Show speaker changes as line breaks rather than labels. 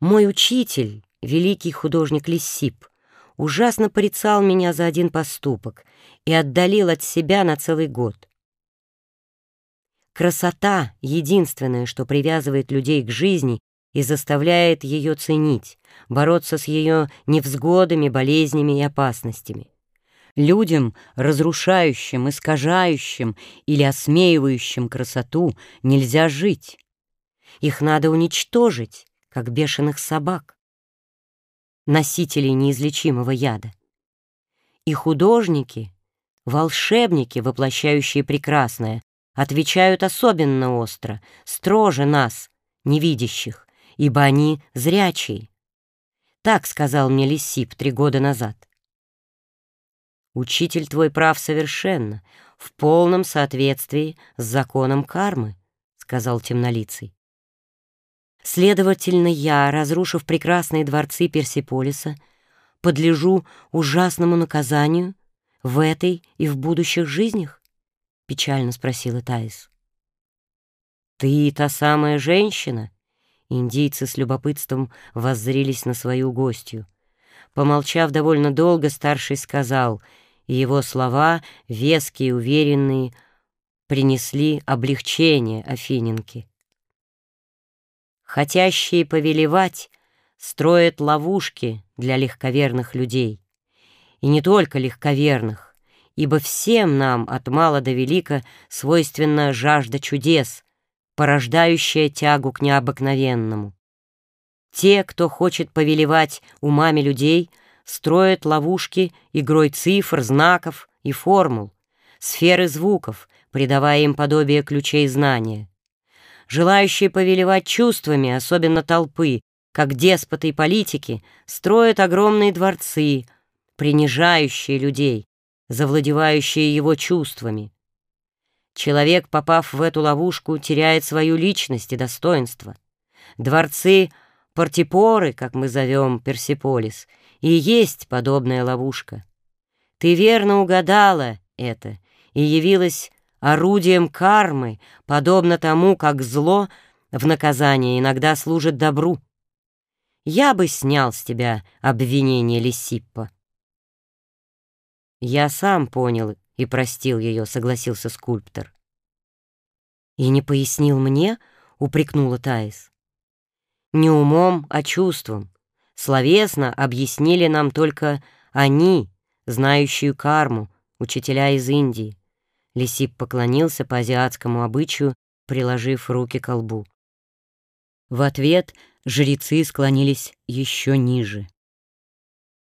Мой учитель, великий художник Лиссип, ужасно порицал меня за один поступок и отдалил от себя на целый год. Красота — единственное, что привязывает людей к жизни и заставляет ее ценить, бороться с ее невзгодами, болезнями и опасностями. Людям, разрушающим, искажающим или осмеивающим красоту, нельзя жить. Их надо уничтожить, как бешеных собак, носителей неизлечимого яда. И художники, волшебники, воплощающие прекрасное, отвечают особенно остро, строже нас, невидящих, ибо они зрячие. Так сказал мне Лисип три года назад. Учитель твой прав совершенно, в полном соответствии с законом кармы, сказал темнолицый. Следовательно, я, разрушив прекрасные дворцы Персиполиса, подлежу ужасному наказанию в этой и в будущих жизнях? Печально спросила Таис. Ты та самая женщина? Индийцы с любопытством воззрились на свою гостью. Помолчав довольно долго, старший сказал, и его слова, веские и уверенные, принесли облегчение Афиненке. Хотящие повелевать строят ловушки для легковерных людей. И не только легковерных, ибо всем нам от мала до велика свойственна жажда чудес, порождающая тягу к необыкновенному. Те, кто хочет повелевать умами людей, строят ловушки игрой цифр, знаков и формул, сферы звуков, придавая им подобие ключей знания желающие повелевать чувствами, особенно толпы, как деспоты и политики, строят огромные дворцы, принижающие людей, завладевающие его чувствами. Человек, попав в эту ловушку, теряет свою личность и достоинство. Дворцы Портипоры, как мы зовем Персиполис, и есть подобная ловушка. Ты верно угадала это и явилась орудием кармы, подобно тому, как зло в наказание иногда служит добру. Я бы снял с тебя обвинение Лисиппа. Я сам понял и простил ее, согласился скульптор. И не пояснил мне, упрекнула Таис. Не умом, а чувством. Словесно объяснили нам только они, знающие карму, учителя из Индии. Лисип поклонился по азиатскому обычаю, приложив руки к лбу. В ответ жрецы склонились еще ниже.